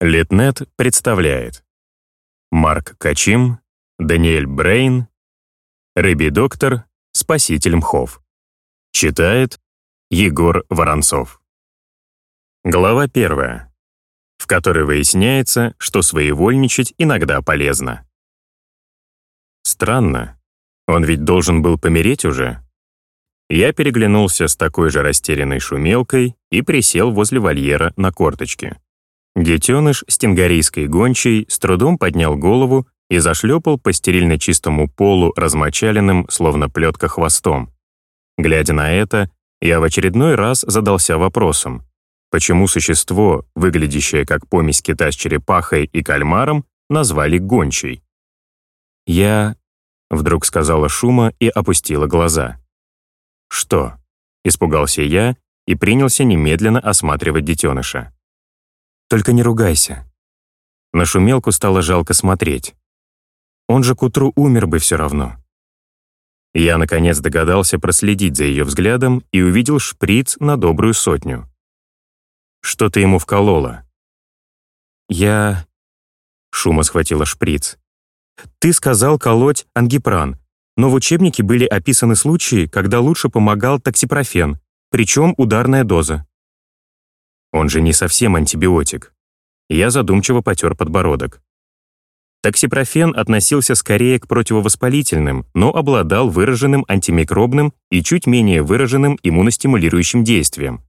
Литнет представляет Марк Качим, Даниэль Брейн, Рыбий доктор, Спаситель мхов. Читает Егор Воронцов. Глава первая, в которой выясняется, что своевольничать иногда полезно. Странно, он ведь должен был помереть уже. Я переглянулся с такой же растерянной шумелкой и присел возле вольера на корточке. Детеныш стенгарийской гончей с трудом поднял голову и зашлепал по стерильно чистому полу размочаленным, словно плетка, хвостом. Глядя на это, я в очередной раз задался вопросом, почему существо, выглядящее как помесь кита с черепахой и кальмаром, назвали гончей. «Я...» — вдруг сказала шума и опустила глаза. «Что?» — испугался я и принялся немедленно осматривать детеныша. Только не ругайся». На шумелку стало жалко смотреть. Он же к утру умер бы все равно. Я, наконец, догадался проследить за ее взглядом и увидел шприц на добрую сотню. «Что ты ему вколола?» «Я...» Шума схватила шприц. «Ты сказал колоть ангипран, но в учебнике были описаны случаи, когда лучше помогал токсипрофен, причем ударная доза. Он же не совсем антибиотик. Я задумчиво потер подбородок. Токсипрофен относился скорее к противовоспалительным, но обладал выраженным антимикробным и чуть менее выраженным иммуностимулирующим действием.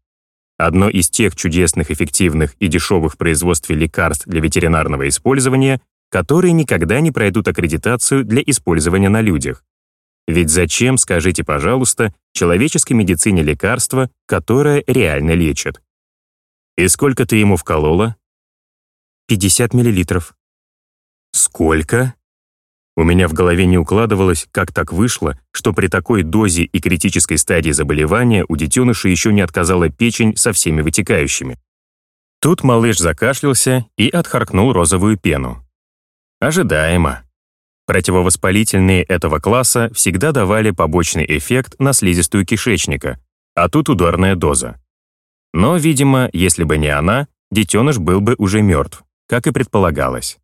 Одно из тех чудесных, эффективных и дешевых лекарств для ветеринарного использования, которые никогда не пройдут аккредитацию для использования на людях. Ведь зачем, скажите, пожалуйста, человеческой медицине лекарство, которое реально лечит? «И сколько ты ему вколола?» «50 миллилитров». «Сколько?» У меня в голове не укладывалось, как так вышло, что при такой дозе и критической стадии заболевания у детеныша еще не отказала печень со всеми вытекающими. Тут малыш закашлялся и отхаркнул розовую пену. Ожидаемо. Противовоспалительные этого класса всегда давали побочный эффект на слизистую кишечника, а тут ударная доза. Но, видимо, если бы не она, детеныш был бы уже мертв, как и предполагалось.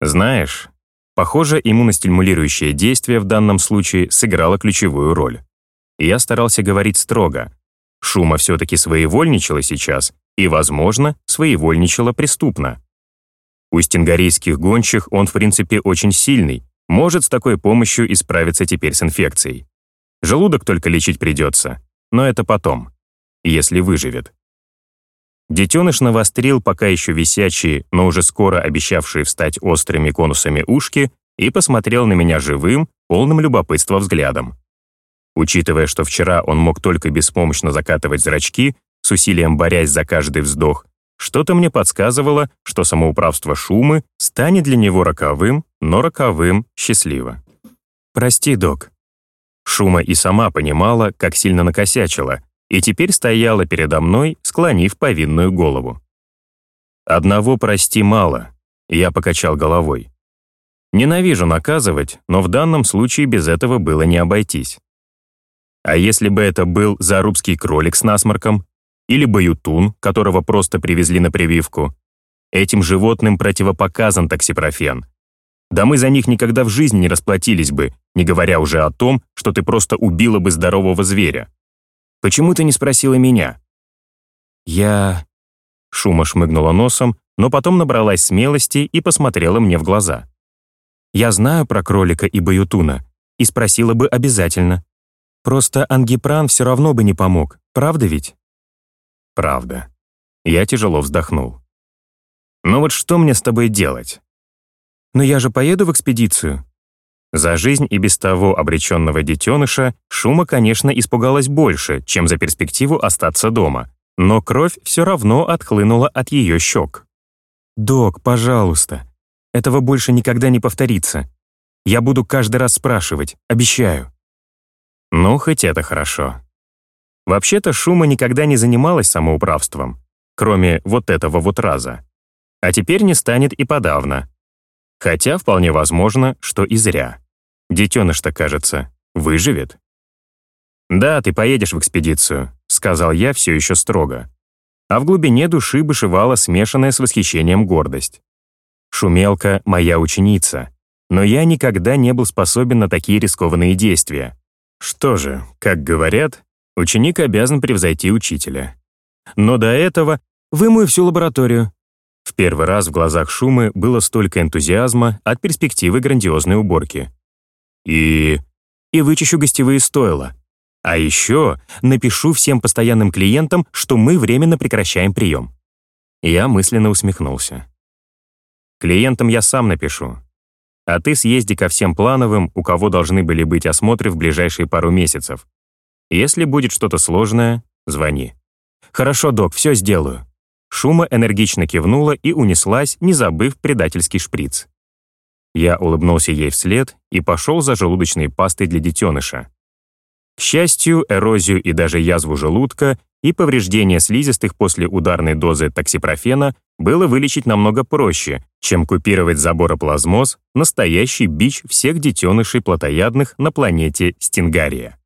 Знаешь, похоже, иммуностимулирующее действие в данном случае сыграло ключевую роль. я старался говорить строго. Шума все-таки своевольничала сейчас и, возможно, своевольничала преступно. У стенгарийских гончих он, в принципе, очень сильный, может с такой помощью исправиться теперь с инфекцией. Желудок только лечить придется, но это потом если выживет. Детеныш навострил пока еще висячие, но уже скоро обещавшие встать острыми конусами ушки и посмотрел на меня живым, полным любопытства взглядом. Учитывая, что вчера он мог только беспомощно закатывать зрачки, с усилием борясь за каждый вздох, что-то мне подсказывало, что самоуправство Шумы станет для него роковым, но роковым счастливо. «Прости, док». Шума и сама понимала, как сильно накосячила, и теперь стояла передо мной, склонив повинную голову. «Одного прости мало», — я покачал головой. «Ненавижу наказывать, но в данном случае без этого было не обойтись. А если бы это был зарубский кролик с насморком? Или баютун, которого просто привезли на прививку? Этим животным противопоказан токсипрофен. Да мы за них никогда в жизни не расплатились бы, не говоря уже о том, что ты просто убила бы здорового зверя. Почему ты не спросила меня?» «Я...» Шума шмыгнула носом, но потом набралась смелости и посмотрела мне в глаза. «Я знаю про кролика и баютуна, и спросила бы обязательно. Просто ангипран все равно бы не помог, правда ведь?» «Правда». Я тяжело вздохнул. «Ну вот что мне с тобой делать?» «Но я же поеду в экспедицию», за жизнь и без того обреченного детеныша Шума, конечно, испугалась больше, чем за перспективу остаться дома, но кровь все равно отхлынула от ее щек. «Док, пожалуйста, этого больше никогда не повторится. Я буду каждый раз спрашивать, обещаю». Ну, хоть это хорошо. Вообще-то Шума никогда не занималась самоуправством, кроме вот этого вот раза. А теперь не станет и подавно. Хотя вполне возможно, что и зря. Детеныш-то, кажется, выживет. «Да, ты поедешь в экспедицию», — сказал я все еще строго. а в глубине души бушевала смешанная с восхищением гордость. Шумелка — моя ученица, но я никогда не был способен на такие рискованные действия. Что же, как говорят, ученик обязан превзойти учителя. Но до этого вымою всю лабораторию. В первый раз в глазах Шумы было столько энтузиазма от перспективы грандиозной уборки. И... и вычищу гостевые стойла. А еще напишу всем постоянным клиентам, что мы временно прекращаем прием. Я мысленно усмехнулся. Клиентам я сам напишу. А ты съезди ко всем плановым, у кого должны были быть осмотры в ближайшие пару месяцев. Если будет что-то сложное, звони. Хорошо, док, все сделаю. Шума энергично кивнула и унеслась, не забыв предательский шприц. Я улыбнулся ей вслед и пошел за желудочной пастой для детеныша. К счастью, эрозию и даже язву желудка и повреждение слизистых после ударной дозы токсипрофена было вылечить намного проще, чем купировать забороплазмоз, настоящий бич всех детенышей плотоядных на планете Стингария.